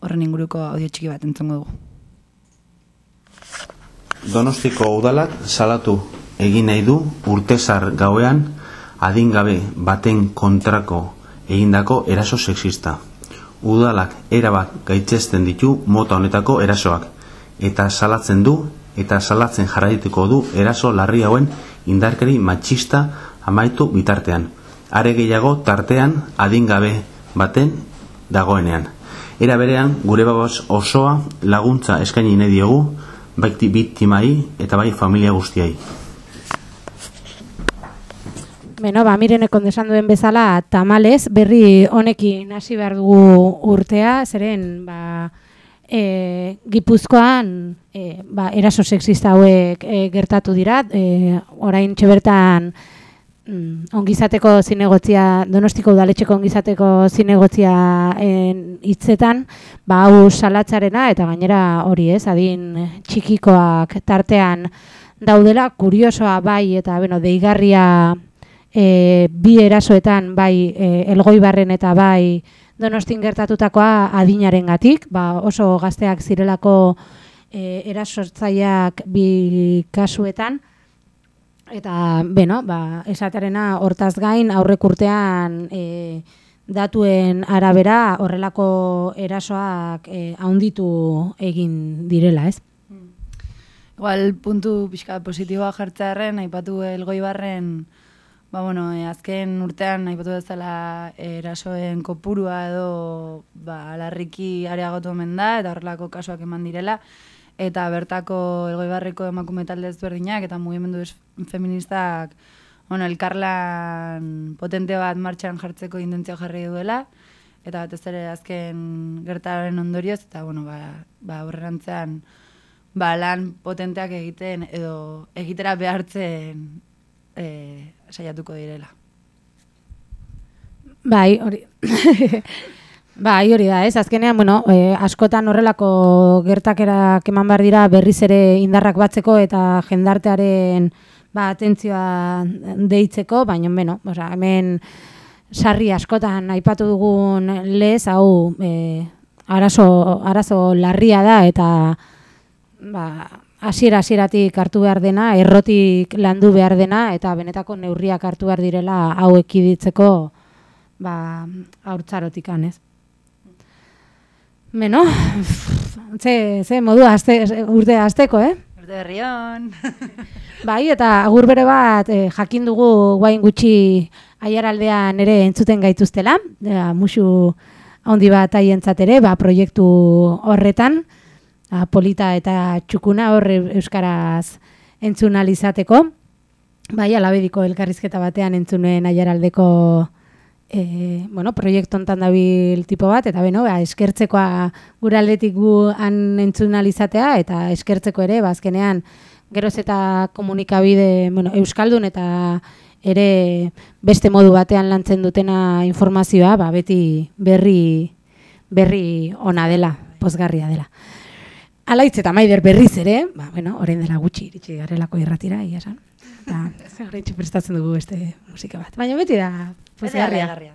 horren inguruko audio txiki bat entzongo dugu. Donostiko udalak salatu egin nahi du urtezar gauean adingabe baten kontrako egindako eraso sexista. Udalak erabat gaitzesten ditu mota honetako erasoak eta salatzen du eta salatzen jarraituko du eraso larri hauen indarkeri matxista amaitu bitartean. Are gehiago tartean adingabe baten dagoenean. Era berean gure babos osoa laguntza eskaini nahi diogu baiti biktimai eta bai familia guztiai. Beno, ba, miren ekon desan duen bezala, tamales, berri honekin hasi behar dugu urtea, zeren, ba, e, gipuzkoan, e, ba, eraso sexista hauek e, gertatu dira, e, orain txebertan, mm, ongizateko zinegotzia, donostiko udaletxeko ongizateko zinegotzia hitzetan, ba, hau salatzarena, eta gainera hori ez, adin txikikoak tartean daudela, kuriosoa bai, eta, bueno, deigarria, e, bi erasoetan bai e, elgoibarren eta bai donostin gertatutakoa adinaren gatik, ba oso gazteak zirelako e, erasortzaileak bi kasuetan, eta beno, ba, esaterena hortaz gain aurrek urtean e, datuen arabera horrelako erasoak e, haunditu egin direla, ez? Igual puntu pixka positiboa jartzearen, aipatu elgoibarren Ba, bueno, e, azken urtean, nahi batu dezala, erasoen kopurua edo ba, larriki areagotu omen da, eta horrelako kasuak eman direla, eta bertako elgoibarriko emakume talde ezberdinak, eta mugimendu feministak, bueno, elkarlan potente bat martxan jartzeko intentzio jarri duela, eta bat ez ere azken gertaren ondorioz, eta bueno, ba, ba horrerantzean, ba, lan potenteak egiten, edo egitera behartzen, e, saiatuko direla. Bai, hori. bai, hori da, ez? Azkenean, bueno, e, askotan horrelako gertakerak eman bar dira berriz ere indarrak batzeko eta jendartearen ba atentzioa deitzeko, baina beno, osea, hemen sarri askotan aipatu dugun lez hau e, arazo, arazo larria da eta ba, hasiera hasieratik hartu behar dena, errotik landu behar dena eta benetako neurriak hartu behar direla hau ekiditzeko ba aurtzarotik ez. Beno, ze, ze modu aste, urte asteko, eh? Urte berrion. bai, eta agur bere bat eh, jakin dugu guain gutxi aiaraldean ere entzuten gaituztela, ja, musu handi bat haientzat ere, ba, proiektu horretan, a, polita eta txukuna hor euskaraz entzun alizateko. Bai, alabediko elkarrizketa batean entzunen aiaraldeko e, bueno, proiektu ontan dabil tipo bat, eta beno, ba, eskertzekoa gure aldetik gu han entzun alizatea, eta eskertzeko ere, bazkenean, geroz eta komunikabide, bueno, euskaldun eta ere beste modu batean lantzen dutena informazioa, ba, beti berri, berri ona dela, pozgarria dela. Alaitz eta maider berriz ere, ba, bueno, orain dela gutxi iritsi garelako irratira, ia esan. Eta, horrein prestatzen dugu beste musika bat. Baina beti da, pozgarria. Beti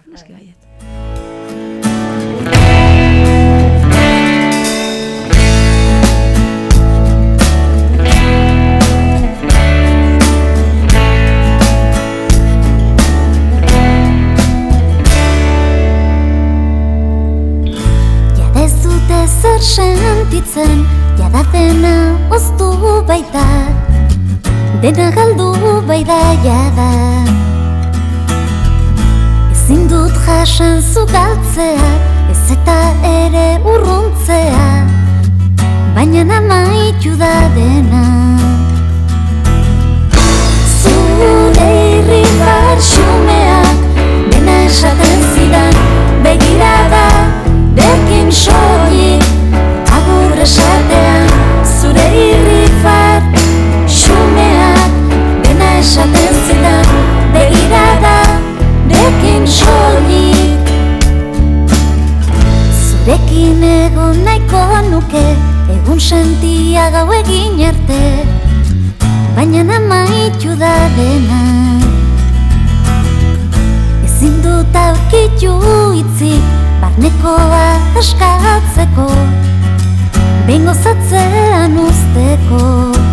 da, zer sentitzen Jada dena oztu baita Dena galdu baida jada Ezin dut jasan zugaltzea Ez eta ere urruntzea Baina namaitu da dena. Zure irri xumeak Dena esaten zidan begirada Dekin soik agur esatean Zure irrifar esaten zidan begirada Dekin soik Zurekin egon nahiko nuke Egun sentia gau egin arte. Baina namaitu da dena. Ezin dut aurkitu itzik barnekoa askatzeko. Behin gozatzean usteko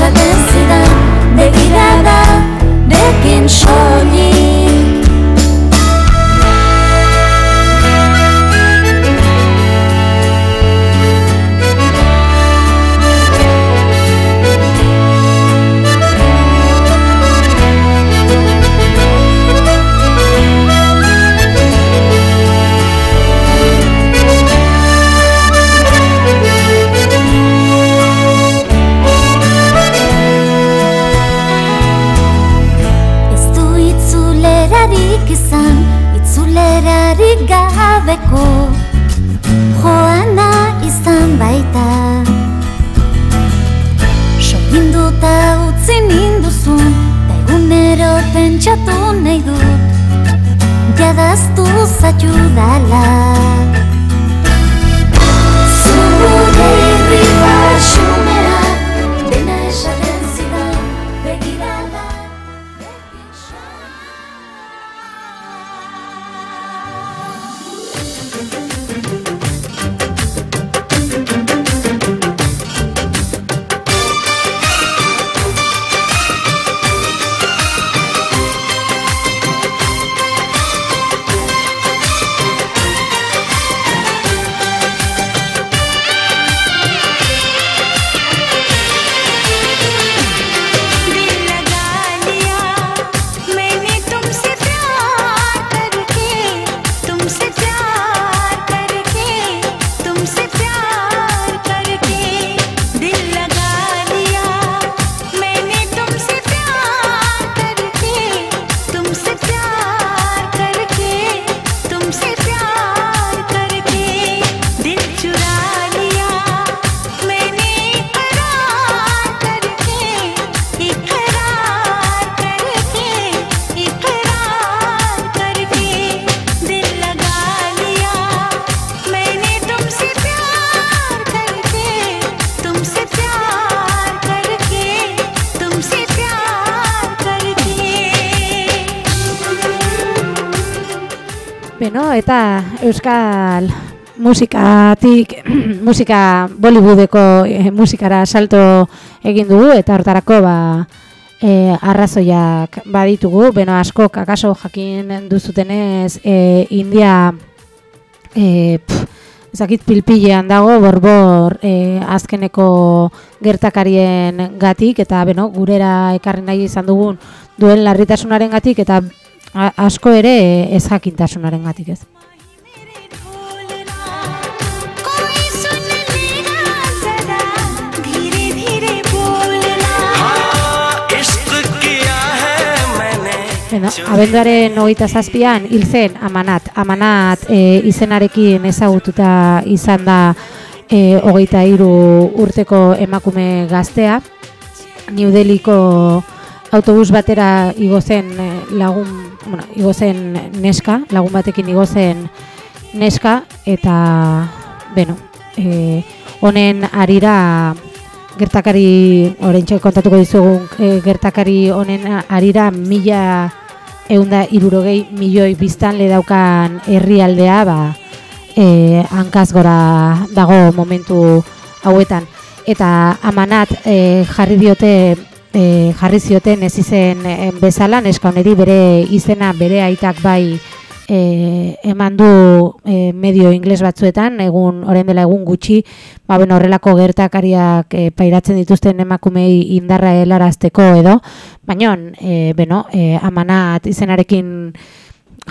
esaten zidan begirada Dekin soilik euskal musikatik, musika Bollywoodeko eh, musikara salto egin dugu, eta hortarako ba, eh, arrazoiak baditugu, beno asko akaso jakin duzutenez eh, India eh, pf, ezakit pilpilean dago borbor eh, azkeneko gertakarien gatik, eta beno, gurera ekarri nahi izan dugun duen larritasunaren gatik, eta asko ere eh, ezjakintasunaren gatik ez. Beno, abenduaren hogeita zazpian hil zen Amanat. Amanat e, izenarekin ezagututa izan da e, hogeita hiru urteko emakume gaztea. New Delhiko autobus batera igo zen e, lagun, bueno, igo zen neska, lagun batekin igo zen neska eta beno, e, honen arira gertakari, oraintxe kontatuko dizugun, e, gertakari honen arira mila eunda irurogei milioi biztanle daukan herrialdea ba, e, hankaz gora dago momentu hauetan. Eta amanat e, jarri diote e, jarri zioten ez izen e, bezala, neska honeri bere izena bere aitak bai e, eman du e, medio ingles batzuetan, egun orain dela egun gutxi, ba, bueno, horrelako gertakariak e, pairatzen dituzten emakumei indarra helarazteko edo, baina, e, beno, e, amanat izenarekin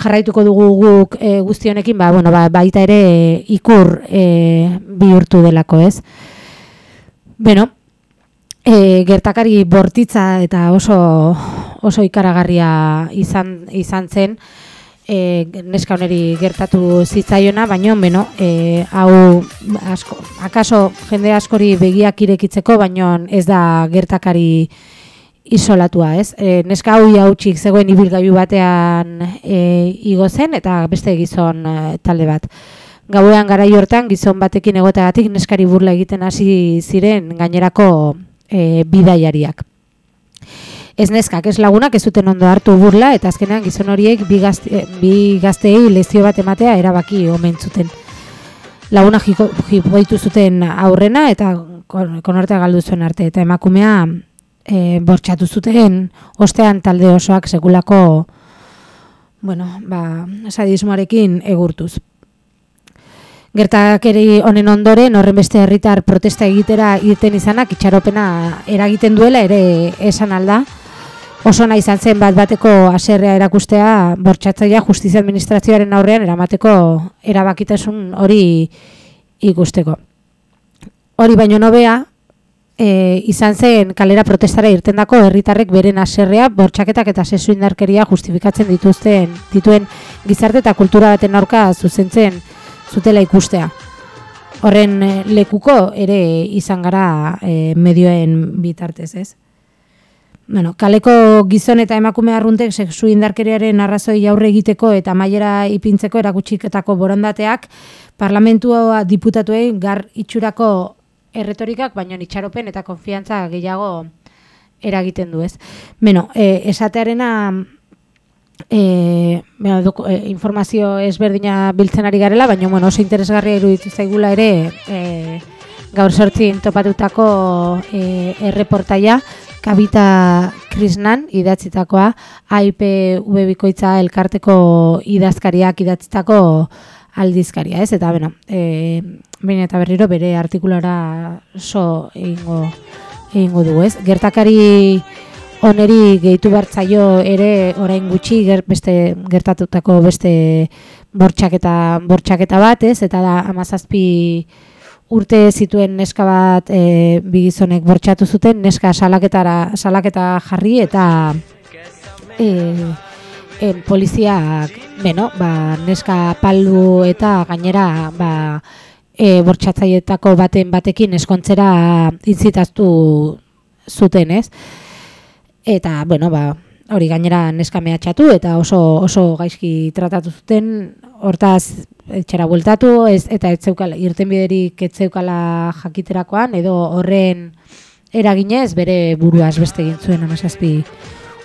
jarraituko dugu guk e, guzti honekin, ba, bueno, ba, baita ere e, ikur e, bihurtu delako, ez? Beno, e, gertakari bortitza eta oso oso ikaragarria izan izan zen e, neska honeri gertatu zitzaiona, baino beno, e, hau asko, akaso jende askori begiak irekitzeko, baino ez da gertakari isolatua, ez? E, neska hau hautsik zegoen ibilgailu batean e, igo zen eta beste gizon e, talde bat. Gauean garai hortan gizon batekin egoteagatik neskari burla egiten hasi ziren gainerako e, bidaiariak. Ez neskak, ez lagunak ez zuten ondo hartu burla eta azkenean gizon horiek bi, gazte, bi gazteei lezio bat ematea erabaki omen zuten. Laguna jipoitu zuten aurrena eta kon- konortea galdu zuen arte eta emakumea e, bortxatu zuten ostean talde osoak sekulako bueno, ba, sadismoarekin egurtuz. Gertakeri honen ondoren horren beste herritar protesta egitera irten izanak itxaropena eragiten duela ere esan alda. Oso nahi izan zen bat bateko aserrea erakustea bortxatzaia justizia administrazioaren aurrean eramateko erabakitasun hori ikusteko. Hori baino nobea, e, izan zen kalera protestara irtendako herritarrek beren aserrea, bortxaketak eta sesu indarkeria justifikatzen dituzten dituen gizarte eta kultura baten aurka zuzentzen zutela ikustea. Horren eh, lekuko ere izan gara e, medioen bitartez, ez? Bueno, kaleko gizon eta emakume arruntek sexu indarkeriaren arrazoi aurre egiteko eta maiera ipintzeko erakutsiketako borondateak parlamentua diputatuei gar itxurako erretorikak, baino itxaropen eta konfiantza gehiago eragiten du, ez? Beno, e, esatearena e, beno, doku- e, informazio ezberdina biltzen ari garela, baina bueno, oso interesgarria iruditu zaigula ere e, gaur sortzin topatutako e, erreportaia, Kabita Krisnan idatzitakoa, AIPV bikoitza elkarteko idazkariak idatzitako aldizkaria, ez? Eta, bueno, e, behin eta berriro bere artikulara so egingo, egingo du, ez? Gertakari oneri gehitu bertzaio ere orain gutxi ger, beste gertatutako beste bortxaketa, bortxaketa bat, ez? Eta da amazazpi urte zituen neska bat e, bigizonek bortxatu zuten, neska salaketara, salaketa jarri eta e, e, poliziak, beno, ba, neska paldu eta gainera ba, e, bortxatzaietako baten batekin eskontzera intzitaztu zuten, ez? Eta, bueno, ba, hori gainera neska mehatxatu eta oso oso gaizki tratatu zuten, hortaz etxera bueltatu, ez, eta ez zeukala, irtenbiderik ez zeukala jakiterakoan, edo horren eraginez bere buruaz beste egin zuen amazazpi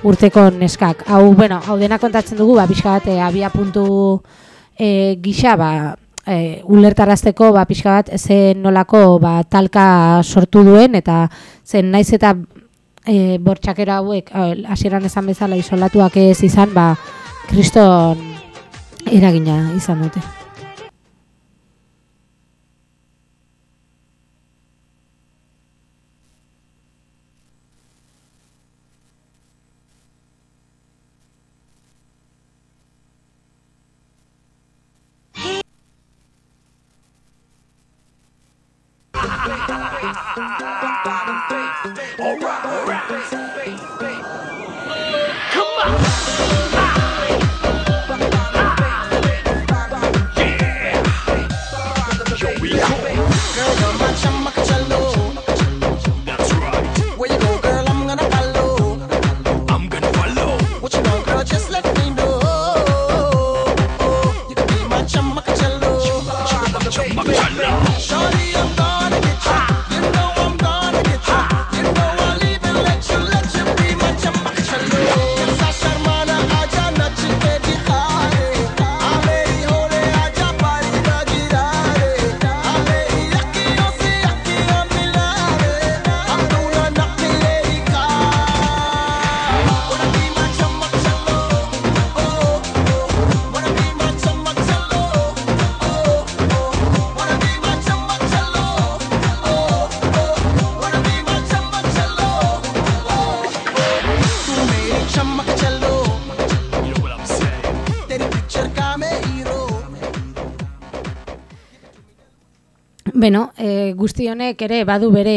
urteko neskak. Hau, bueno, hau dena kontatzen dugu, ba, pixka bat, e, abia puntu e, gisa, ba, e, ulertarazteko, ba, pixka bat, zen nolako, ba, talka sortu duen, eta zen naiz eta e, bortxakera hauek, eh, hasieran esan bezala isolatuak ez izan, ba, kriston eragina izan dute. Beno, e, guzti honek ere badu bere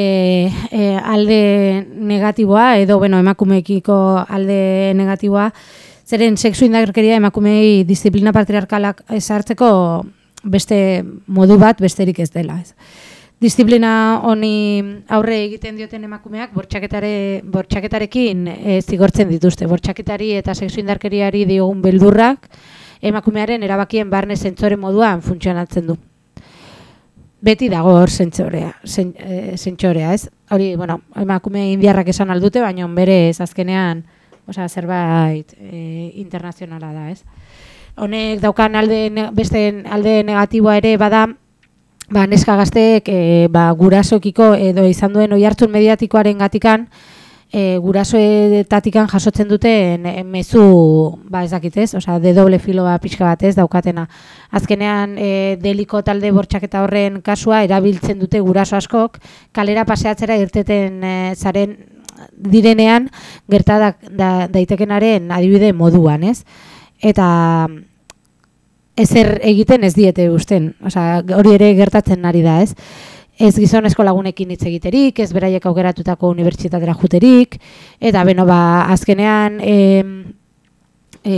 e, alde negatiboa, edo bueno, emakumeekiko alde negatiboa, zeren sexu indarkeria emakumei disiplina patriarkalak ezartzeko beste modu bat besterik ez dela. Ez. disiplina honi aurre egiten dioten emakumeak bortxaketare, bortxaketarekin e, zigortzen dituzte. Bortxaketari eta sexu indarkeriari diogun beldurrak emakumearen erabakien barne zentzore moduan funtzionatzen du. Beti dago hor zentzorea, zen, e, zentzorea, ez? Hori, bueno, emakume indiarrak esan aldute, baina bere ez azkenean, osea, zerbait e, internazionala da, ez? Honek daukan alde, beste alde negatiboa ere bada, ba, neska gazteek e, ba, gurasokiko edo izan duen oihartzun mediatikoaren gatikan, e, gurasoetatikan jasotzen duten e, mezu, ba ez dakit ez, osea, de doble filoa pixka bat ez daukatena. Azkenean, e, deliko talde bortxaketa horren kasua erabiltzen dute guraso askok, kalera paseatzera irteten e, zaren direnean gerta da, da, daitekenaren adibide moduan, ez? Eta ezer egiten ez diete usten, osea, hori ere gertatzen ari da, ez? Ez gizonezko lagunekin hitz egiterik, ez beraiek aukeratutako unibertsitatera juterik, eta beno, ba, azkenean e, e,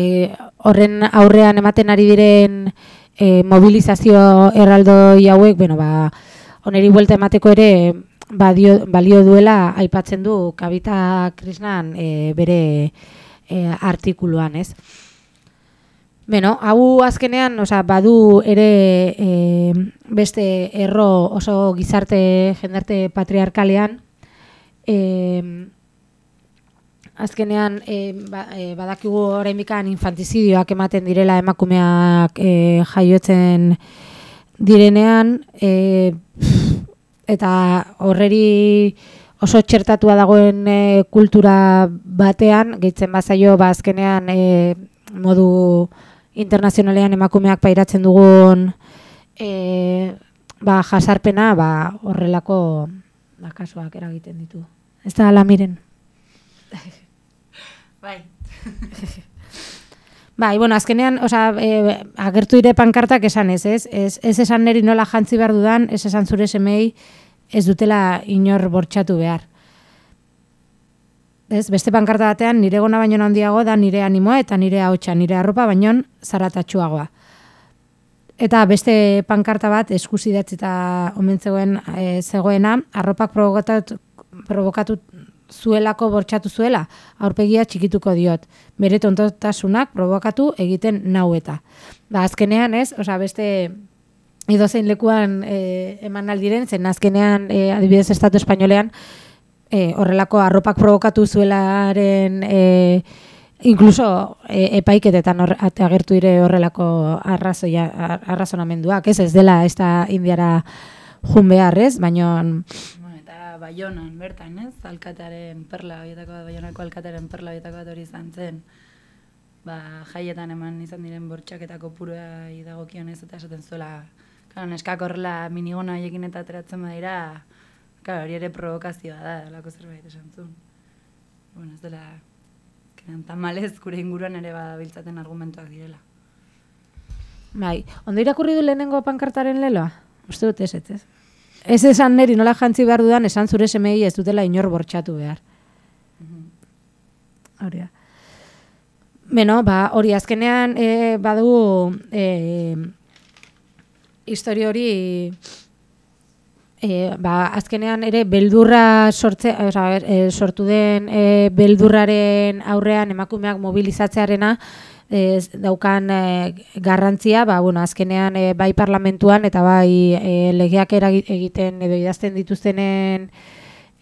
horren aurrean ematen ari diren e, mobilizazio erraldoi hauek, beno, ba, oneri buelta emateko ere badio, balio duela aipatzen du Kabita Krisnan e, bere e, artikuluan, ez? Beno, hau azkenean, osea, badu ere e, beste erro oso gizarte jendarte patriarkalean, e, azkenean e, ba, e, badakigu oraindikan infantizidioak ematen direla emakumeak e, jaiotzen direnean, e, eta horreri oso txertatua dagoen e, kultura batean, gehitzen bazaio, ba azkenean e, modu internazionalean emakumeak pairatzen dugun e, ba, jasarpena ba, horrelako ba, kasuak eragiten ditu. Ez da ala miren. Bai. Bai, bueno, azkenean, osea, e, agertu dire pankartak esan ez, ez? Ez, ez esan neri nola jantzi behar dudan, ez esan zure semei ez dutela inor bortxatu behar. Ez, beste pankarta batean nire gona baino handiago da nire animoa eta nire ahotsa, nire arropa baino zaratatsuagoa. Eta beste pankarta bat eskusidatz eta omentzegoen e, zegoena, arropak provokatu, provokatu zuelako bortxatu zuela, aurpegia txikituko diot. Bere tontotasunak provokatu egiten nau eta. Ba, azkenean ez, osea beste edozein lekuan e, eman aldiren, zen azkenean e, adibidez Estatu Espainolean e, horrelako arropak provokatu zuelaren e, incluso e, epaiketetan hor, agertu dire horrelako arrazoia, ar- arrazonamenduak, ez ez dela ez da indiara jun behar, ez? Baina Bueno, eta Baionan bertan, ez? Alkatearen perla horietako bat, Baionako alkatearen perla horietako bat hori izan zen. Ba, jaietan eman izan diren bortxaketako purua dagokion ez eta esaten zuela. Claro, neskak horrela minigona haiekin eta ateratzen badira, claro, hori ere provokazioa da, alako zerbait esan zuen. Bueno, ez dela, kenan tamalez gure inguruan ere badabiltzaten argumentuak direla. Bai, ondo irakurri du lehenengo pankartaren leloa? Uste dut ez, ez, ez. Esan neri nola jantzi behar dudan, esan zure semei ez dutela inor bortxatu behar. Hori da. Beno, ba, hori azkenean e, badu e, histori hori e, ba, azkenean ere beldurra sortze, osea, e, sortu den e, beldurraren aurrean emakumeak mobilizatzearena ez daukan e, garrantzia, ba, bueno, azkenean e, bai parlamentuan eta bai e, legeak egiten edo idazten dituztenen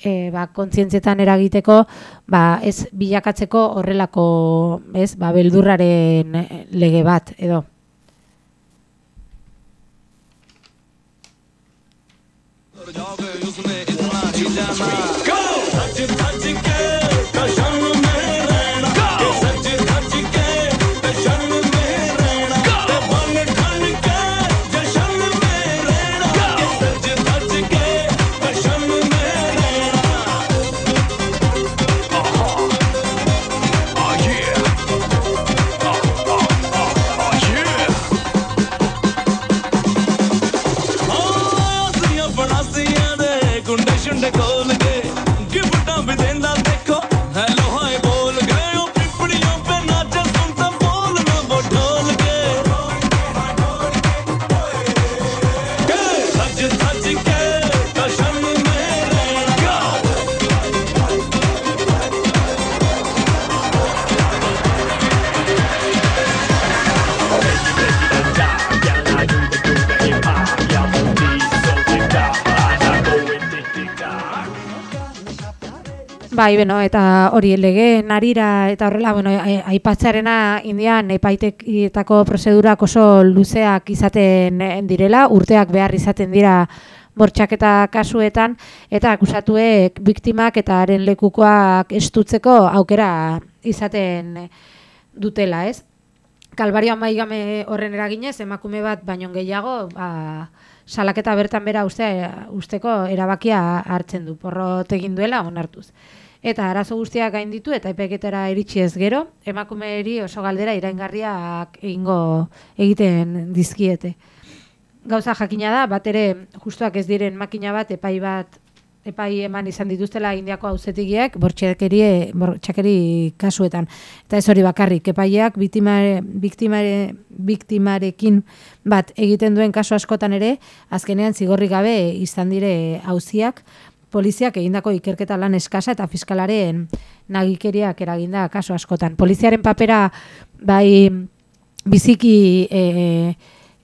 e, ba, kontzientzietan eragiteko, ba, ez bilakatzeko horrelako, ez, ba, beldurraren eh, lege bat, edo. Dog, Bai, bueno, eta hori lege narira eta horrela, bueno, aipatzarena indian epaitekitako prozedurak oso luzeak izaten eh, direla, urteak behar izaten dira bortxaketa kasuetan, eta akusatuek biktimak eta haren lekukoak estutzeko aukera izaten dutela, ez? Kalbario amaigame horren eraginez, emakume bat baino gehiago, ba, salaketa bertan bera uste, usteko erabakia hartzen du, porrot egin duela onartuz. Eta arazo guztiak gain ditu eta epeketara iritsi ez gero, emakumeeri oso galdera iraingarriak egingo egiten dizkiete. Gauza jakina da, bat ere justuak ez diren makina bat epai bat epai eman izan dituztela Indiako auzitegiak bortxakeri bortxakeri kasuetan. Eta ez hori bakarrik, epaileak biktimare, biktimare, biktimarekin bat egiten duen kasu askotan ere, azkenean zigorri gabe izan dire auziak, poliziak egindako ikerketa lan eskasa eta fiskalaren nagikeriak eraginda kasu askotan. Poliziaren papera bai biziki e,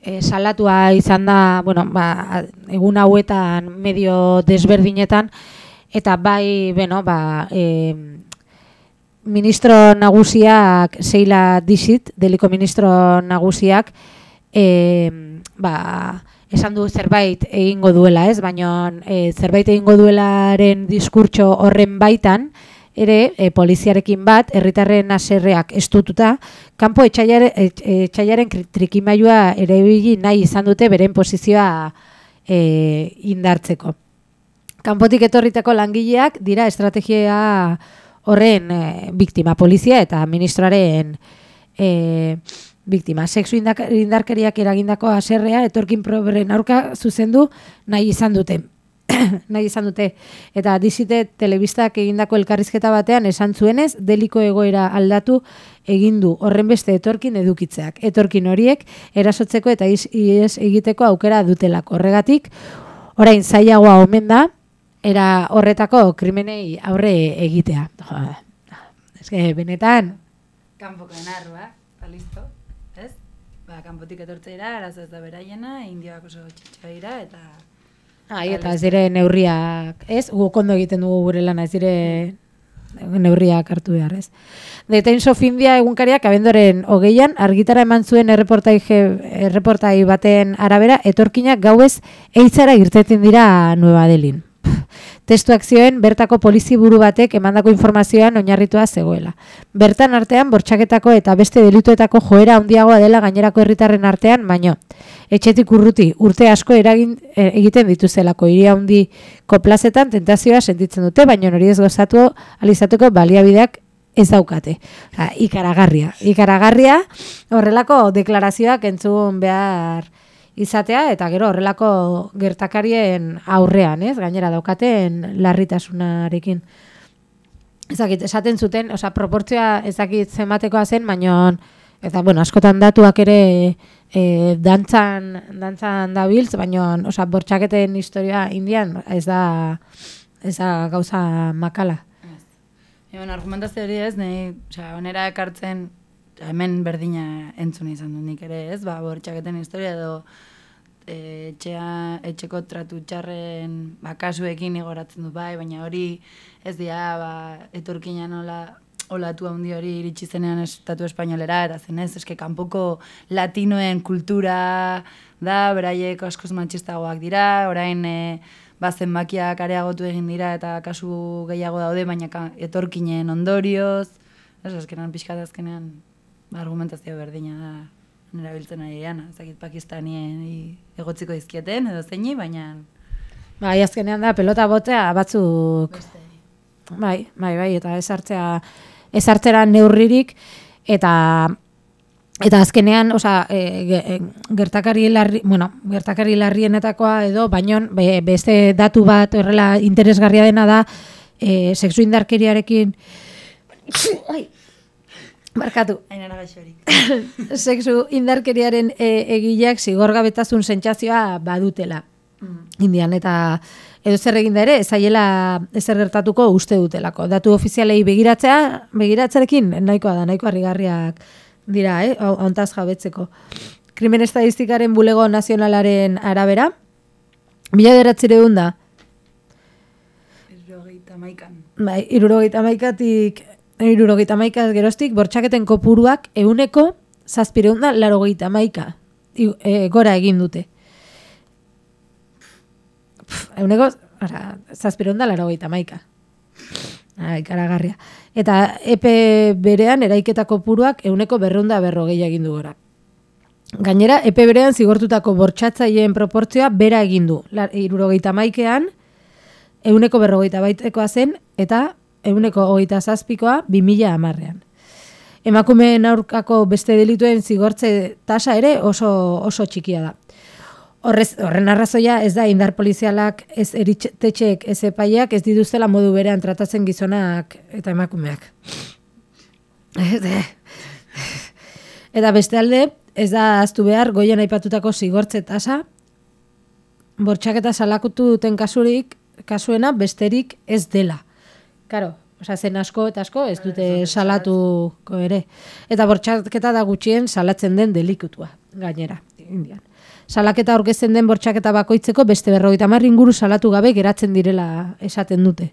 e, salatua izan da, bueno, ba, egun hauetan medio desberdinetan, eta bai, bueno, ba, e, ministro nagusiak, Seila Disit, deliko ministro nagusiak, e, ba, esan du zerbait egingo duela, ez? Baina e, zerbait egingo duelaren diskurtso horren baitan, ere e, poliziarekin bat, herritarren aserreak estututa, kanpo etxaiare, et- etxaiaren kri- trikimailua ere nahi izan dute beren posizioa e, indartzeko. Kanpotik etorritako langileak dira estrategia horren e, biktima, polizia eta ministroaren e, biktima. Sexu indarkeriak eragindako aserrea etorkin proberen aurka zuzendu nahi izan dute. nahi izan dute. Eta dizite telebistak egindako elkarrizketa batean esan zuenez, deliko egoera aldatu egin du horren beste etorkin edukitzeak. Etorkin horiek erasotzeko eta ihes egiteko aukera dutelako. Horregatik, orain zailagoa omen da, era horretako krimenei aurre egitea. Eske, benetan, Kanpoko enarrua, ba, listo, ez? Ba, kanpotik etortzeira, arazo ez da beraiena, indioak oso txitsa dira, eta... Ai, eta ez dire neurriak, ez? Guk ondo egiten dugu gure lana, ez dire neurriak hartu behar, ez? The Times of India egunkariak abendoren hogeian argitara eman zuen erreportai, erreportai baten arabera, etorkinak gauez eitzara irteten dira Nueva Delhin. Testuak zioen bertako poliziburu batek emandako informazioan oinarritua zegoela. Bertan artean bortxaketako eta beste delituetako joera handiagoa dela gainerako herritarren artean, baino etxetik urruti urte asko eragin e, egiten dituzelako hiria handiko plazetan tentazioa sentitzen dute, baino hori ez gozatu alizatuko baliabideak ez daukate. Ikaragarria. Ikaragarria horrelako deklarazioak entzun behar izatea eta gero horrelako gertakarien aurrean, ez? Gainera daukaten larritasunarekin. Ezakit, esaten zuten, osea, proportzioa ezakit zenbatekoa zen, baino eta bueno, askotan datuak ere e, dantzan, dantzan dabiltz, baino osea, bortxaketen historia indian ez da ez da gauza makala. Egon, argumentazio hori ez, nahi, osea, onera ekartzen, hemen berdina entzun izan du nik ere ez, ba, bortxaketen historia edo e, etxea, etxeko tratu txarren ba, kasuekin igoratzen du bai, baina hori ez dira, ba, etorkina nola olatu handi hori iritsi zenean estatu espainolera, eta zenez, eske kanpoko latinoen kultura da, beraiek askoz matxistagoak dira, orain e, ba, zenbakiak areagotu egin dira eta kasu gehiago daude, baina etorkinen ondorioz, ez, azkenan pixkat azkenean ba, argumentazio berdina da nerabiltzen ari gana, ezakit pakistanien egotziko dizkieten edo zeini, baina Bai, azkenean da pelota botea batzuk Bai, bai, bai, eta ez hartzea ez hartzera neurririk eta eta azkenean, osea, e, e, gertakari larri, bueno, gertakari larrienetakoa edo baino be, beste datu bat horrela interesgarria dena da e, sexu indarkeriarekin Ai, Barkatu. ainara gaixorik. sexu indarkeriaren e, egileak zigorgabetasun sentsazioa badutela. Indian eta edo zer eginda ere ez zaiela ezer gertatuko uste dutelako. Datu ofizialei begiratzea, begiratzerekin nahikoa da, nahiko harrigarriak dira, eh, hontaz jabetzeko. Krimen estadistikaren bulego nazionalaren arabera, mila bederatzireun da, irurogeita maikan. Bai, irurogeita maikatik, irurogeita maika geroztik, bortxaketen kopuruak euneko zazpireunda larogeita maika e, gora egin dute. Pff, Euneko, ara, zazpireunda larogeita maika. Ai, karagarria. Eta epe berean eraiketa kopuruak euneko berreunda berrogei egin du gora. Gainera, epe berean zigortutako bortxatzaileen proportzioa bera egin du. Hirurogeita maikean, euneko berrogeita baitekoa zen, eta euneko hogeita zazpikoa bi mila hamarrean. Emakumeen aurkako beste delituen zigortze tasa ere oso, oso txikia da. Horrez, horren arrazoia ez da indar polizialak, ez eritetxeek, ez epaiak, ez dituztela modu berean tratatzen gizonak eta emakumeak. eta beste alde, ez da aztu behar goien aipatutako zigortze tasa, bortxaketa salakutu duten kasurik, kasuena besterik ez dela. Karo, osea, zen asko eta asko ez dute salatuko ere. Eta bortxaketa da gutxien salatzen den delikutua, gainera, indian. Salaketa aurkezten den bortxaketa bakoitzeko beste berrogeita hamar inguru salatu gabe geratzen direla esaten dute.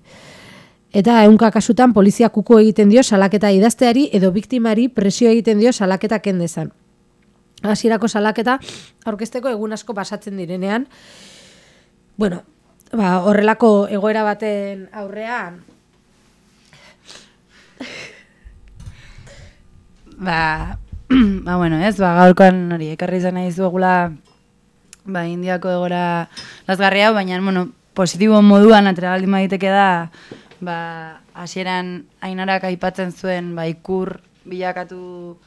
Eta ehunka kasutan polizia kuku egiten dio salaketa idazteari edo biktimari presio egiten dio salaketa kendezan. Hasierako salaketa aurkezteko egun asko pasatzen direnean, bueno, ba, horrelako egoera baten aurrean Ba, ba bueno, ez, ba, gaurkoan hori, ekarri izan nahi zuegula, ba, indiako egora lazgarria, baina, bueno, positibo moduan atera baldin baditeke da, ba, hasieran ainarak aipatzen zuen, ba, ikur bilakatu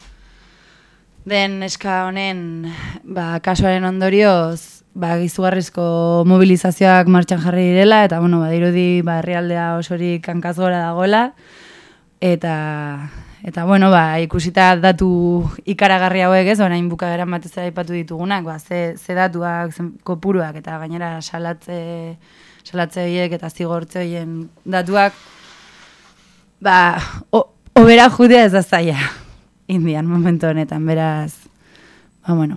den eska honen, ba, kasuaren ondorioz, ba, gizugarrizko mobilizazioak martxan jarri direla, eta, bueno, ba, dirudi, ba, herrialdea osorik hankaz gora dagoela, eta eta bueno, ba, ikusita datu ikaragarri hauek ez, orain bukageran batez ere aipatu ditugunak, ba, ze, ze datuak, ze kopuruak, eta gainera salatze, salatze horiek eta zigortze horien datuak, ba, o, obera judea ez da zaila, indian momentu honetan, beraz, ba, bueno,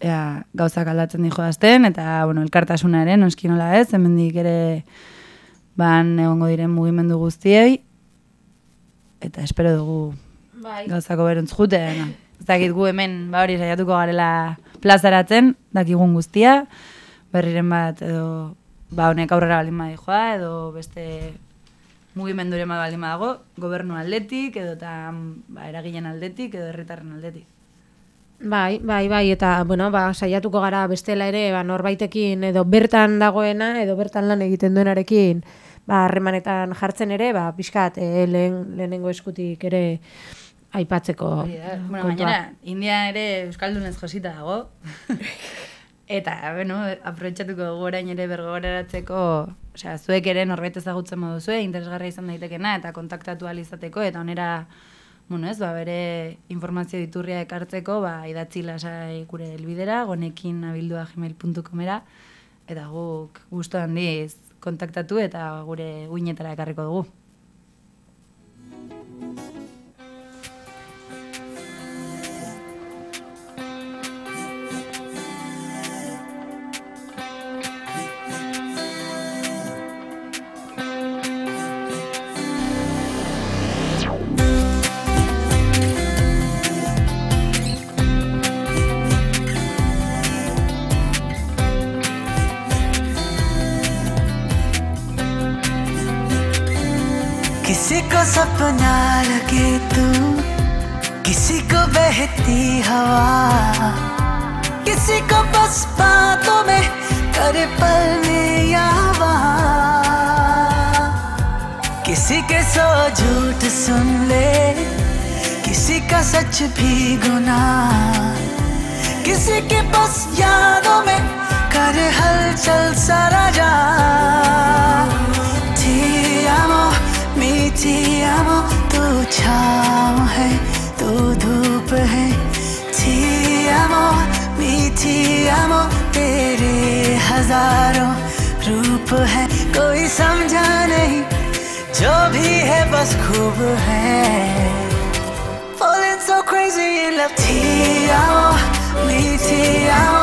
ea, gauzak aldatzen dijo azten, eta, bueno, elkartasunaren, noski nola ez, hemendik ere, ban egongo diren mugimendu guztiei, eta espero dugu bai. gauzako beruntz juten. Ez dakit gu hemen, ba hori saiatuko garela plazaratzen, dakigun guztia, berriren bat edo, ba honek aurrera baldin badijoa, edo beste mugimenduren bat baldin badago, gobernu aldetik, edo eta ba, eragilen aldetik, edo herritarren aldetik. Bai, bai, bai, eta, bueno, ba, saiatuko gara bestela ere, ba, norbaitekin, edo bertan dagoena, edo bertan lan egiten duenarekin, ba, harremanetan jartzen ere, ba, pixkat, e, lehen, lehenengo eskutik ere aipatzeko. Bueno, gainera, India ere Euskaldunez josita dago. Eta, bueno, aprobetxatuko dugu orain ere bergogoraratzeko, osea, zuek ere norbait ezagutzen moduzue, interesgarria izan daitekena, eta kontaktatu izateko, eta onera, bueno ez, ba, bere informazio diturria ekartzeko, ba, idatzi lasai gure helbidera, gonekin abildua gmail.comera, eta guk gusto handiz kontaktatu eta gure uinetara ekarriko dugu. सपना लगे तू। किसी को बहती हवा। किसी को बस बातों में करे पल में किसी के सो झूठ सुन ले। किसी का सच भी गुना। किसी के बस यादों में करे हलचल सारा जा। Ti amo, तू छाँव है तू धूप है Ti amo, ti amo, तेरे हज़ारों रूप है कोई समझा नहीं जो भी है बस खूब है Falling so crazy in love Ti amo, ti amo,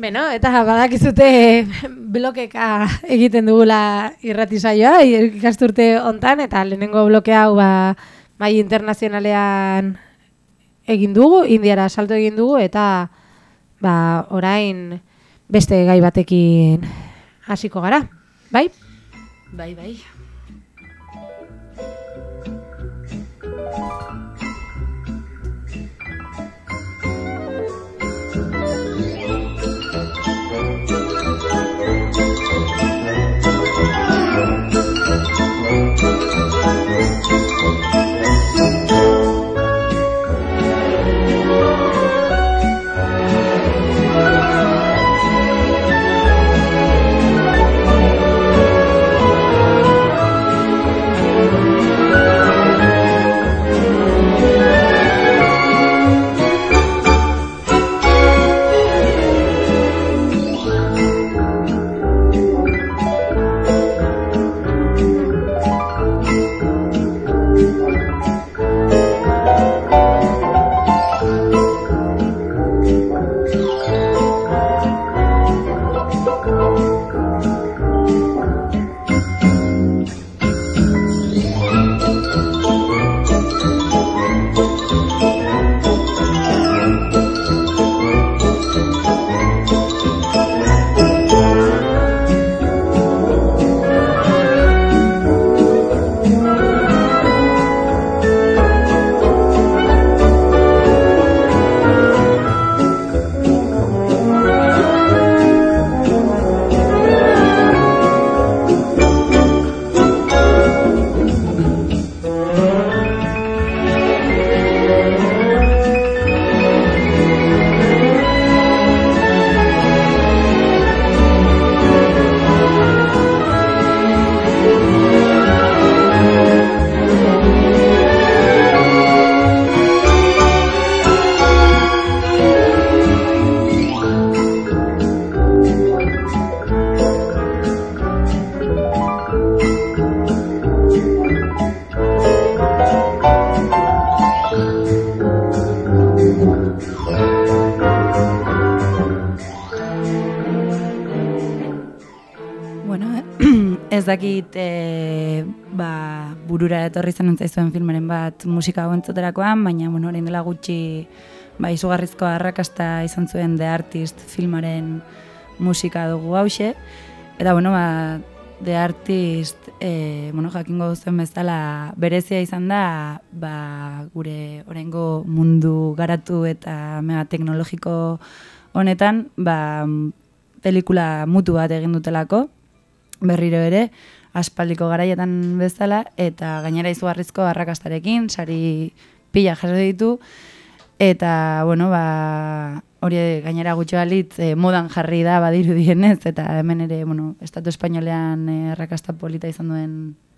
Beno, eta badakizute blokeka egiten dugula irrati saioa ikasturte hontan eta lehenengo bloke hau ba, bai internazionalean egin dugu, indiara salto egin dugu eta ba, orain beste gai batekin hasiko gara. Bai? Bai, bai. Etorri zen zaizuen filmaren bat musika hau entzuterakoan, baina bueno, orain dela gutxi ba, izugarrizko arrakasta izan zuen The Artist filmaren musika dugu hause. Eta bueno, ba, The Artist e, bueno, jakingo duzuen bezala berezia izan da ba, gure oraingo mundu garatu eta mega teknologiko honetan ba, pelikula mutu bat egin dutelako, berriro ere, aspaldiko garaietan bezala, eta gainera izugarrizko arrakastarekin, sari pila jaso ditu, eta, bueno, ba, hori gainera gutxo balitz, eh, modan jarri da badiru dienez, eta hemen ere, bueno, Estatu Espainolean eh, arrakasta polita izan duen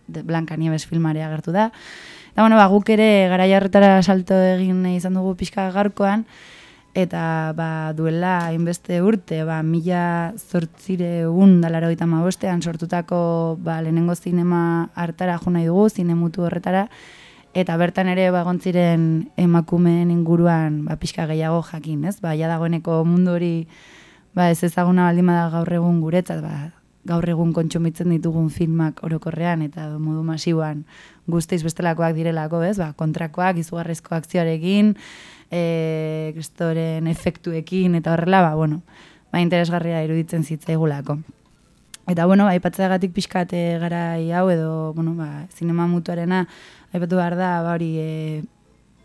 Blanca Nieves filmare agertu da. Eta, bueno, ba, guk ere garaia horretara salto egin izan dugu pixka garkoan, eta ba, duela hainbeste urte, ba, mila zortzire egun dalaro bostean sortutako ba, lehenengo zinema hartara jo nahi dugu, zinemutu horretara, eta bertan ere ba, egon ziren emakumeen inguruan ba, pixka gehiago jakin, ez? Ba, ja dagoeneko mundu hori ba, ez ezaguna baldin bada gaur egun guretzat, ba, gaur egun kontsumitzen ditugun filmak orokorrean eta modu masiboan guztiz bestelakoak direlako, ez? Ba, kontrakoak, izugarrizko akzioarekin, e, kristoren efektuekin eta horrela, ba, bueno, ba, interesgarria iruditzen zitzaigulako. Eta, bueno, aipatzeagatik pixkat e, garai hau edo, bueno, ba, zinema mutuarena, aipatu behar da, ba, hori, e,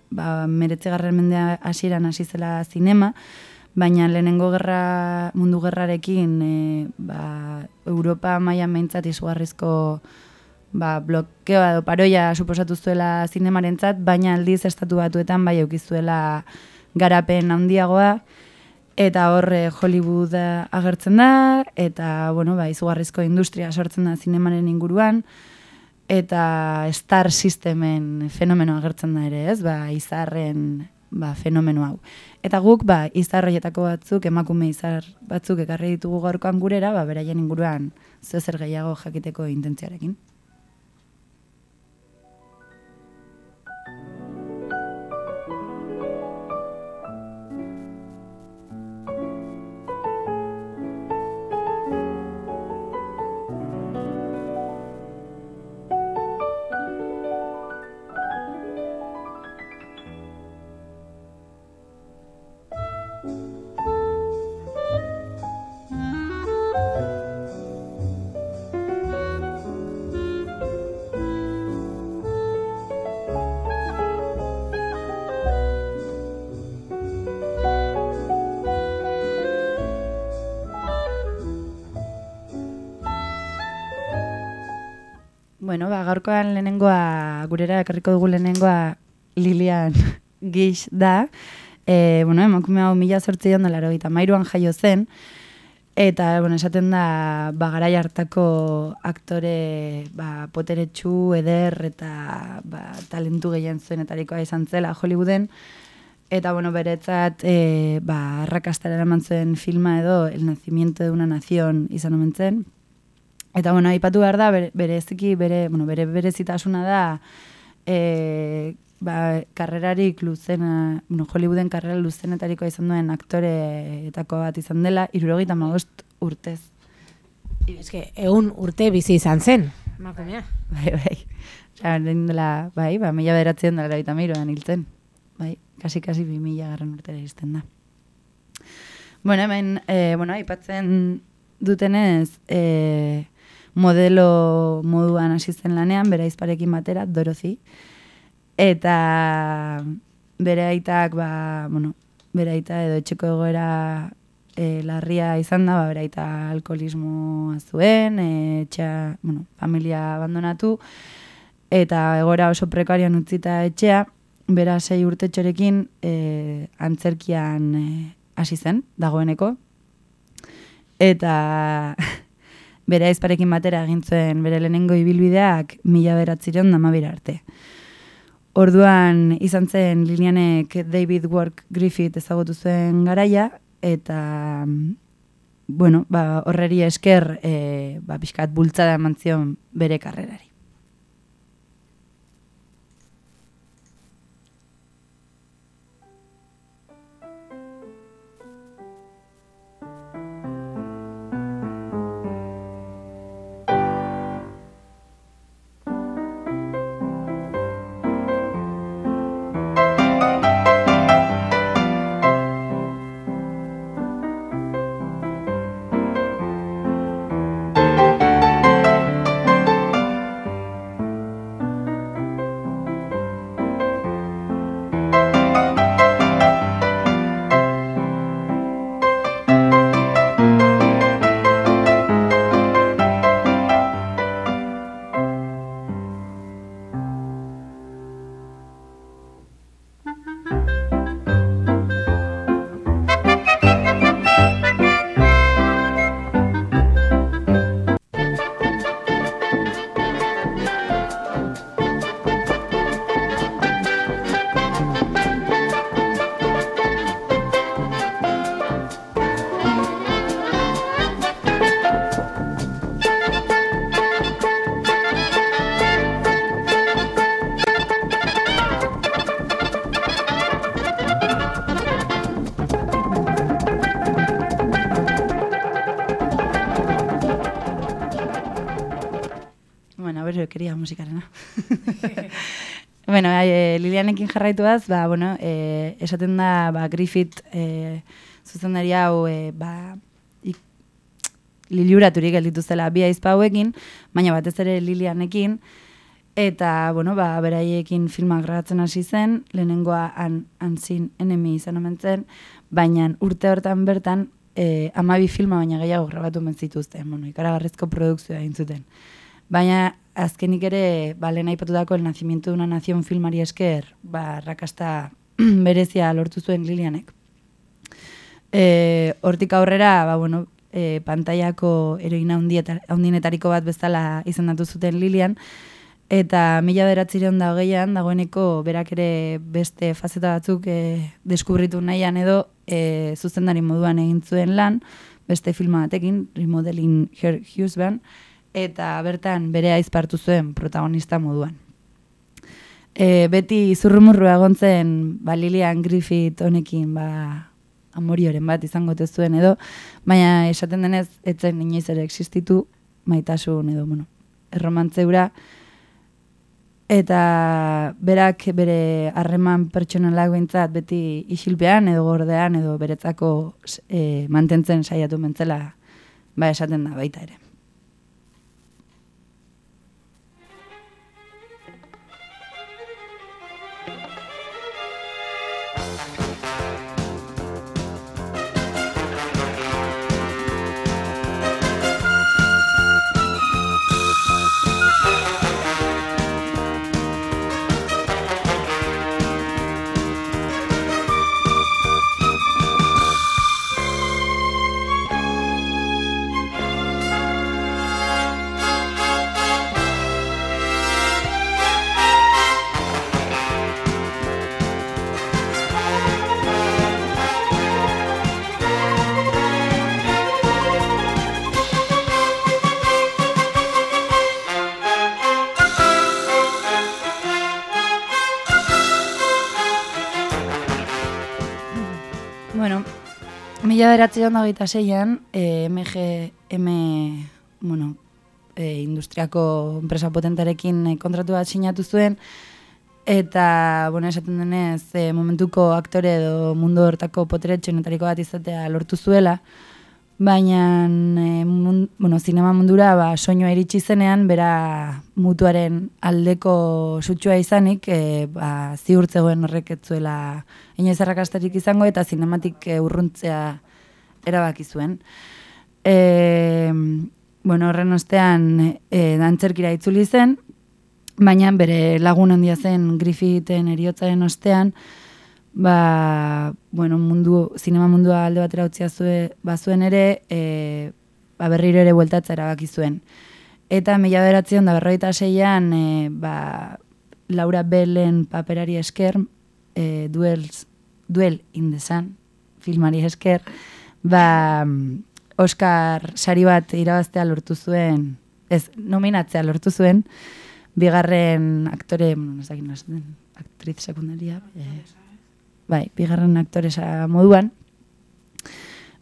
ba, meretzegarren mendea hasieran hasi zela zinema, baina lehenengo gerra, mundu gerrarekin, e, ba, Europa mailan behintzat izugarrizko ba, blokeoa edo paroia suposatu zuela zinemarentzat, baina aldiz estatu batuetan bai eukizuela garapen handiagoa, eta hor eh, Hollywood eh, agertzen da, eta bueno, ba, izugarrizko industria sortzen da zinemaren inguruan, eta star systemen fenomeno agertzen da ere, ez? Ba, izarren ba, fenomeno hau. Eta guk, ba, izarroietako batzuk, emakume izar batzuk ekarri ditugu gaurkoan gurera, ba, beraien inguruan zer gehiago jakiteko intentziarekin. Bueno, ba, gaurkoan lehenengoa, gurera ekarriko dugu lehenengoa Lilian Gix da. E, bueno, emakume hau mila sortzi da laro eta mairuan jaio zen. Eta, bueno, esaten da, ba, garai hartako aktore, ba, poteretsu, eder, eta, ba, talentu gehien zuenetarikoa izan zela Hollywooden. Eta, bueno, beretzat, e, ba, arrakastara eraman zuen filma edo, El nacimiento de una nación izan omen zen. Eta, bueno, aipatu behar da, bere, bereziki, bere, bueno, bere berezitasuna da, e, ba, karrerarik luzena, bueno, Hollywooden karrera luzenetarikoa izan duen aktoreetako bat izan dela, irurogeita magost urtez. Eske, egun urte bizi izan zen. Emakumea. Bai, bai. Osa, dela, bai, ba, mila beratzen dela gaita meiroan hiltzen. Bai, kasi, kasi bi mila garren urtera izten da. Bueno, hemen, e, bueno, aipatzen dutenez, e, modelo moduan hasi zen lanean, bere aizparekin batera, Dorothy. Eta bere aitak, ba, bueno, bere aita edo etxeko egoera e, larria izan da, ba, bere aita alkoholismoa zuen, e, etxea, bueno, familia abandonatu, eta egoera oso prekarioan utzita etxea, bera sei urtetxorekin e, antzerkian e, hasi zen, dagoeneko, eta bere aizparekin batera egin zuen bere lehenengo ibilbideak mila beratziron damabira arte. Orduan izan zen Lilianek David Work Griffith ezagutu zuen garaia, eta bueno, ba, horreri esker e, ba, pixkat bultzada eman zion bere karrerari. Jarraituaz, ba, bueno, e, esaten da, ba, Griffith e, zuzendari hau, e, ba, ik, liliuraturik gelditu zela bi aizpa hauekin, baina batez ere Lilianekin, eta, bueno, ba, beraiekin filmak grabatzen hasi zen, lehenengoa han, Unseen Enemy izan omen zen, baina urte hortan bertan, e, amabi filma baina gehiago grabatu zituzten, bueno, ikaragarrizko produkzioa egin zuten. Baina azkenik ere, ba, lehen aipatutako El nacimiento de una nación filmari esker, ba, rakasta berezia lortu zuen Lilianek. E, hortik aurrera, ba, bueno, e, pantaiako heroina hundieta- handienetariko bat bezala izendatu zuten Lilian, eta mila beratzireon da hogeian, dagoeneko berak ere beste fazeta batzuk e, deskubritu nahian edo e, zuzendari moduan egin zuen lan, beste filma batekin, Remodeling Her Husband, eta bertan bere aizpartu zuen protagonista moduan. E, beti zurrumurrua egon zen ba, Lilian Griffith honekin ba, amorioren bat izango zuen edo, baina esaten denez, etzen inoiz ere existitu maitasun edo, bueno, erromantzeura, eta berak bere harreman pertsonalak behintzat beti isilpean edo gordean edo beretzako e, mantentzen saiatu mentzela ba esaten da baita ere. Mila beratzen da hogeita zeian, e, MGM, bueno, e, industriako enpresa potentarekin e, kontratu bat sinatu zuen, eta, bueno, esaten denez, e, momentuko aktore edo mundu hortako potere txonetariko bat izatea lortu zuela, baina e, mun, bueno, zinema mundura ba, soinua iritsi zenean, bera mutuaren aldeko sutsua izanik, e, ba, ziurtzegoen horrek ez zuela inoiz errakastarik izango eta zinematik urruntzea erabaki zuen. E, bueno, horren ostean e, dantzerkira itzuli zen, baina bere lagun handia zen Griffithen eriotzaren ostean, ba, bueno, mundu, zinema mundua alde batera utzia zue, bazuen ere, e, ba, berriro ere bueltatza erabaki zuen. Eta mila beratzion da berroita seian, e, ba, Laura Bellen paperari esker, e, duels, duel in the sun, filmari esker, ba, Oscar sari bat irabaztea lortu zuen, ez, nominatzea lortu zuen, bigarren aktore, bueno, den, aktriz sekundaria, eh, bai, bigarren aktoresa moduan,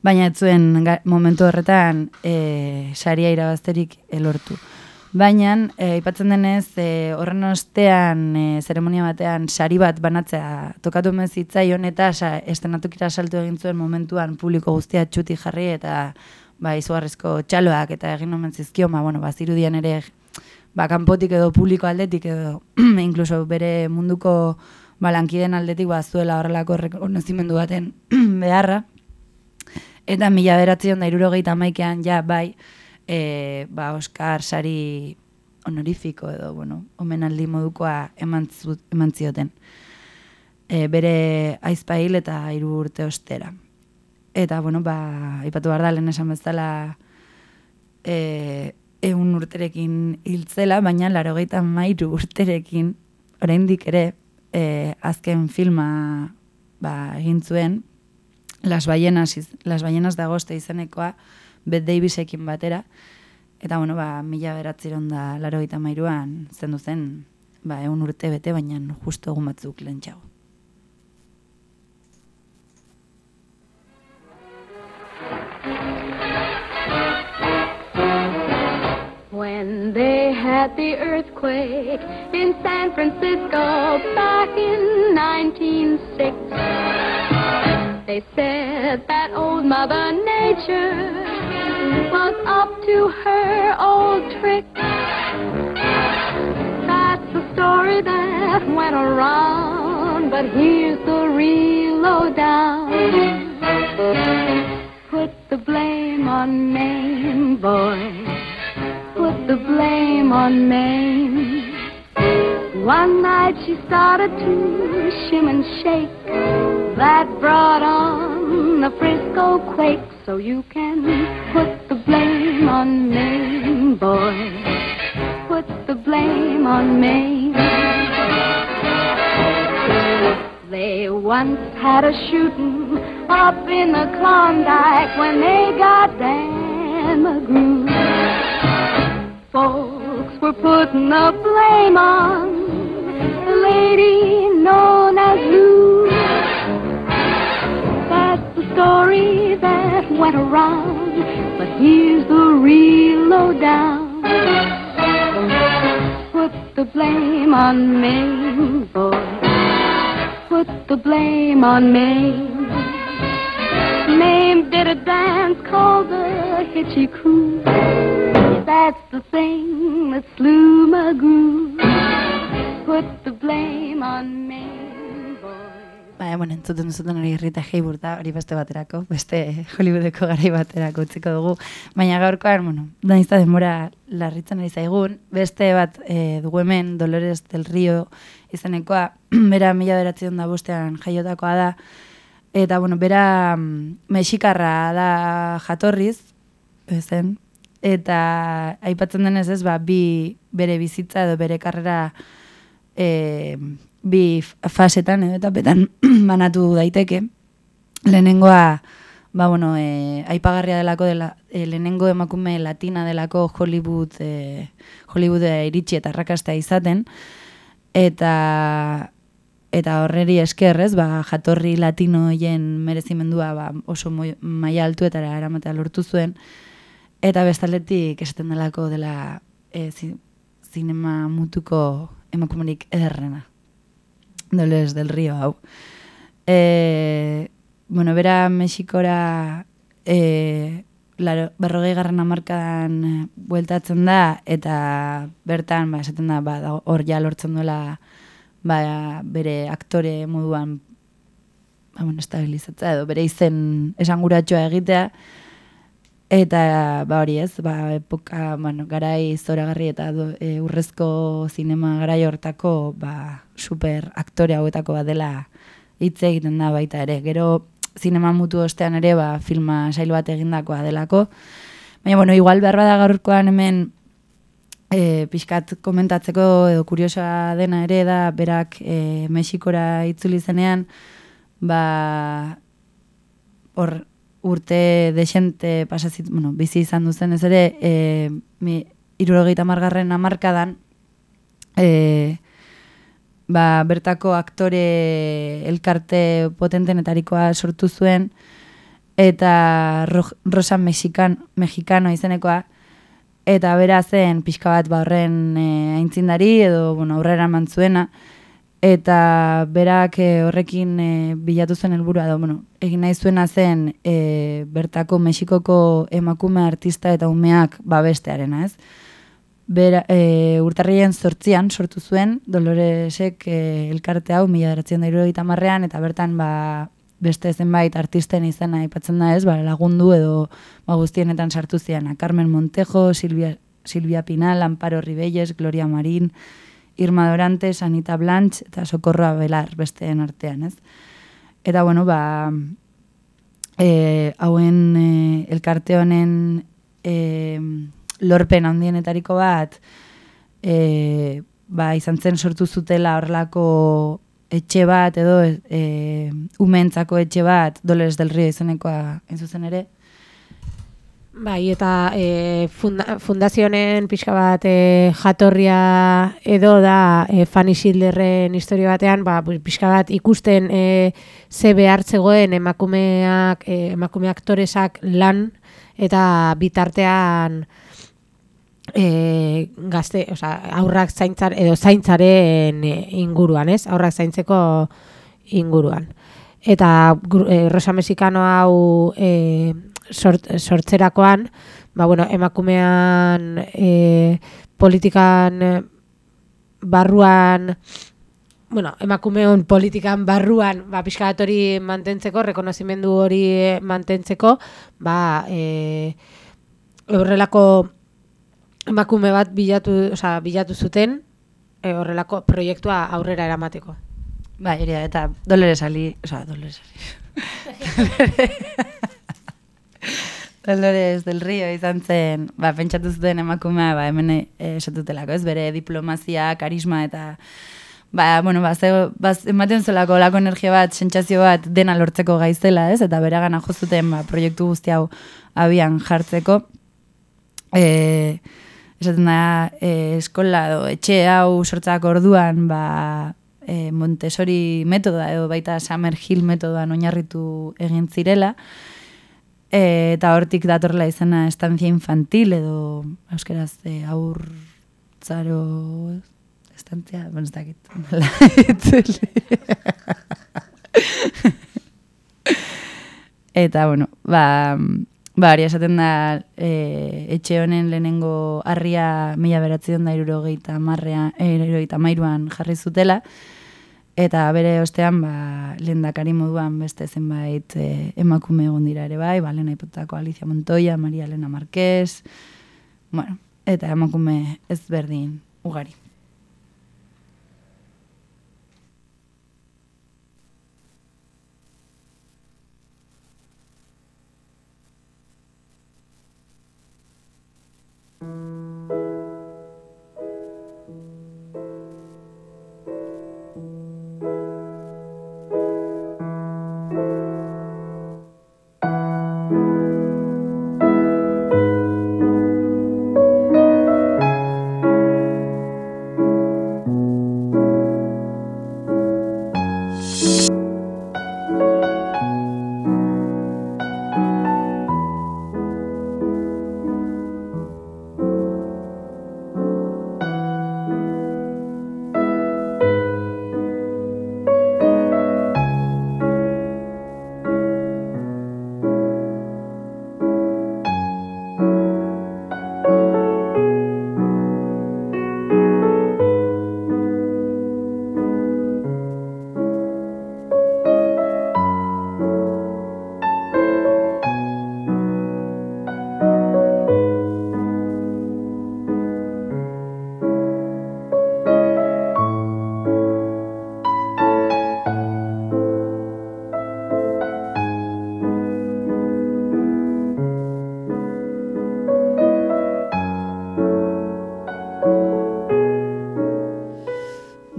baina ez zuen momentu horretan e, saria irabazterik elortu. Baina, e, aipatzen denez, e, horren ostean, e, zeremonia batean, sari bat banatzea tokatu omen zitzaion eta sa, estenatukira saltu egin zuen momentuan publiko guztia txuti jarri eta ba, izugarrizko txaloak eta egin omen zizkio, ba, bueno, ba, zirudian ere ba, kanpotik edo publiko aldetik edo inkluso bere munduko ba, lankideen aldetik ba, zuela horrelako rekonozimendu baten beharra. Eta mila beratzion da irurogeita maikean, ja, bai, e, ba, Oscar sari honorifiko edo, bueno, omenaldi modukoa eman, zioten. E, bere aizpail eta hiru urte ostera. Eta, bueno, ba, aipatu behar da, lehen esan bezala, e, eun urterekin hiltzela, baina larogeita mairu urterekin, oraindik ere, e, azken filma ba, egin zuen, Las Ballenas, Las Ballenas de Agosto izenekoa, Bette Davisekin batera, eta bueno, ba, mila beratziron da larogeita mairuan zendu zen, ba, egun urte bete, baina justo egun batzuk lehentxago. When they had the earthquake in San Francisco back in 1906, they said that old Mother Nature was up to her old trick. That's the story that went around, but here's the real lowdown. Put the blame on Maine, boy. Put the blame on Maine. One night she started to shim and shake. That brought on the Frisco quake. So you can put the blame on Maine, boy. Put the blame on Maine. They once had a shooting up in the Klondike when they got Dan McGrew. Folks were putting the blame on the lady known as Lou. Story that went around, but here's the real lowdown. Put the blame on Maine, boy. Put the blame on Maine. Maine did a dance called the Hitchy Coo. That's the thing that slew McGrew. Put the blame on Maine. Ba, bueno, entzuten zuten hori Rita Hayworth da, hori beste baterako, beste Hollywoodeko garai baterako utziko dugu. Baina gaurkoan, bueno, daizta denbora larritzen ari zaigun, beste bat e, dugu hemen Dolores del Rio izenekoa, bera mila beratzen da bostean jaiotakoa da, eta, bueno, bera mm, mexikarra da jatorriz, zen, eta aipatzen denez ez, ba, bi bere bizitza edo bere karrera e, bi fasetan edo etapetan banatu daiteke. Lehenengoa, ba, bueno, e, aipagarria delako dela, e, lehenengo emakume latina delako Hollywood, e, Hollywood iritsi eta arrakasta izaten, eta eta horreri eskerrez, ba, jatorri latinoien merezimendua ba, oso maila altuetara eramatea lortu zuen, eta bestaletik esaten delako dela e, zi, zinema mutuko emakumerik ederrena. Dolores del Rio hau. E, bueno, bera Mexikora e, laro, berrogei garran amarkadan eh, bueltatzen da, eta bertan, ba, esaten da, ba, hor ja lortzen duela ba, bere aktore moduan ba, bueno, estabilizatzea edo bere izen esanguratxoa egitea, Eta, ba hori ez, ba, epoka, bueno, garai zoragarri eta do, e, urrezko zinema garai hortako, ba, super aktore hauetako bat dela hitz egiten da baita ere. Gero, zinema mutu ostean ere, ba, filma sail bat egindakoa delako. Baina, bueno, igual behar bada gaurkoan hemen e, pixkat komentatzeko edo kuriosoa dena ere da, berak e, Mexikora itzuli zenean, ba, hor urte desente pasazit, bueno, bizi izan duzen ez ere, e, mi, irurogeita margarren amarkadan, e, ba, bertako aktore elkarte potentenetarikoa sortu zuen, eta Ro Rosa Mexican, Mexicano izenekoa, eta bera zen pixka bat ba horren e, aintzindari edo bueno, aurrera eman zuena, eta berak e, horrekin e, bilatu zen helburua edo bueno, egin nahi zuena zen e, bertako Mexikoko emakume artista eta umeak babestearena, ez? Bera, e, urtarrien zortzian sortu zuen Doloresek e, elkarte hau mila beratzen da marrean eta bertan ba, beste zenbait artisten izena aipatzen da ez, ba, lagundu edo ba, guztienetan sartu zian. Carmen Montejo, Silvia, Silvia Pinal, Amparo Ribelles, Gloria Marín, Irma Dorantes, Anita Blanch eta Socorro Abelar besteen artean, ez? Eta bueno, ba e, hauen e, elkarte honen e, lorpen handienetariko bat e, ba, izan zen sortu zutela horrelako etxe bat edo e, umentzako etxe bat Dolores del Rio izenekoa hain zuzen ere. Bai, eta e, funda, fundazionen pixka bat e, jatorria edo da e, Fanny Schilderren historia batean, ba, pixka bat ikusten e, ze behartzegoen emakumeak, e, emakume aktoresak lan eta bitartean e, gazte, osea, aurrak zaintzar edo zaintzaren e, inguruan, ez? Aurrak zaintzeko inguruan. Eta e, Rosa Mexicano hau e, sort, sortzerakoan, ba, bueno, emakumean e, politikan e, barruan bueno, emakumeon politikan barruan ba, pixka bat hori mantentzeko, rekonozimendu hori eh, mantentzeko, ba, e, horrelako emakume bat bilatu, osea, bilatu zuten, e, horrelako proiektua aurrera eramateko. Bai, ere, eta Dolores Ali, osea, Dolores Ali. Dolores del Rio izan zen, ba, pentsatu zuten emakumea, ba, hemen eh, esatutelako, ez, bere diplomazia, karisma eta ba, bueno, ba, ze, ba, ematen zelako lako energia bat, sentsazio bat dena lortzeko gaizela, ez, eta bere gana zuten ba, proiektu guzti hau abian jartzeko. E, esaten da, e, eskola edo etxe hau sortzak orduan, ba, e, Montessori metoda edo baita Summer Hill metodoan oinarritu egin zirela, e, eta hortik datorla izena estancia infantil edo euskeraz e, aur zaro estantzia, bueno, ez dakit. Eta, bueno, ba, ba hori esaten da e, etxe honen lehenengo harria mila beratzen da irurogeita marrean, irurogeita mairuan jarri zutela, Eta bere ostean, ba, lendakari moduan beste zenbait e, emakume egon dira ere bai, ba, lehen aipotako Alicia Montoya, Maria Elena Marquez, bueno, eta emakume ezberdin ugari.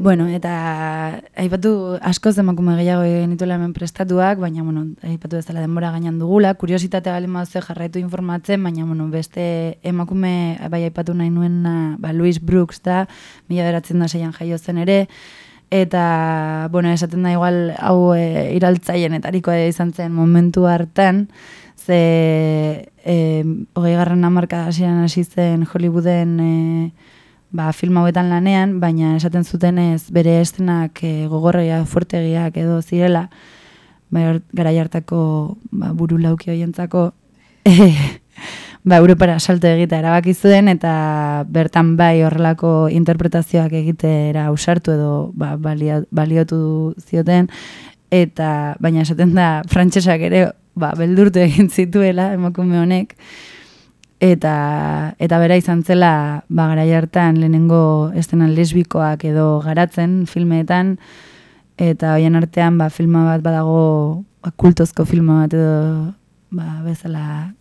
Bueno, eta aipatu askoz emakume gehiago genituela hemen prestatuak, baina, bueno, aipatu bezala denbora gainan dugula, kuriositatea bali mauzue jarraitu informatzen, baina, bueno, beste emakume, bai aipatu nahi nuen, ba, Louis Brooks da, mila beratzen da zeian jaio zen ere, eta, bueno, esaten da igual, hau e, iraltzaien etarikoa izan zen momentu hartan, ze e, hogei garran amarka hasieran hasi zen Hollywooden e, ba, film hauetan lanean, baina esaten zutenez bere estenak e, gogorria fuertegiak edo zirela, ba, gara hartako ba, buru lauki hoientzako, e, ba, Europara salto egitea erabaki zuen, eta bertan bai horrelako interpretazioak egitera ausartu edo ba, balia, baliotu zioten, eta baina esaten da frantsesak ere ba, beldurtu egin zituela emakume honek, eta eta bera izan zela ba garai hartan lehenengo estenan lesbikoak edo garatzen filmeetan eta hoien artean ba filma bat badago ba, kultozko filma bat edo ba bezala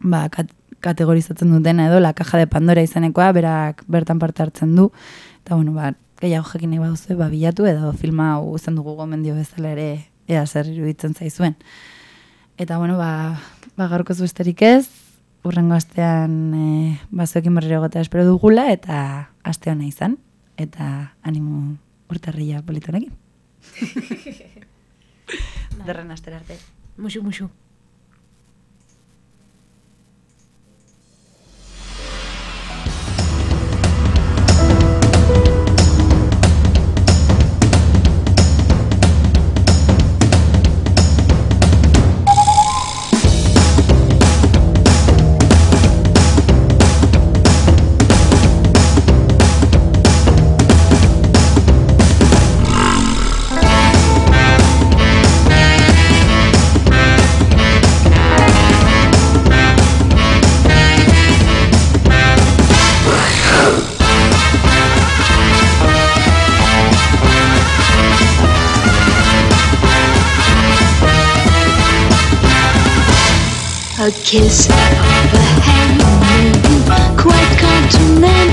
ba kat, kategorizatzen dutena edo la caja de Pandora izanekoa berak bertan parte hartzen du. Eta bueno ba gehiago jakin nahi baduzu ba bilatu edo filma hau zen dugu gomendio bezala ere ea zer iruditzen zaizuen. Eta bueno ba ba gaurko besterik ez urrengo astean e, bazuekin berriro gota espero dugula eta aste hona izan eta animo urtarria politonekin. Derren astera arte. Musu, musu. A kiss of a hand, quite but